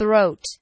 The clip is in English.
throat.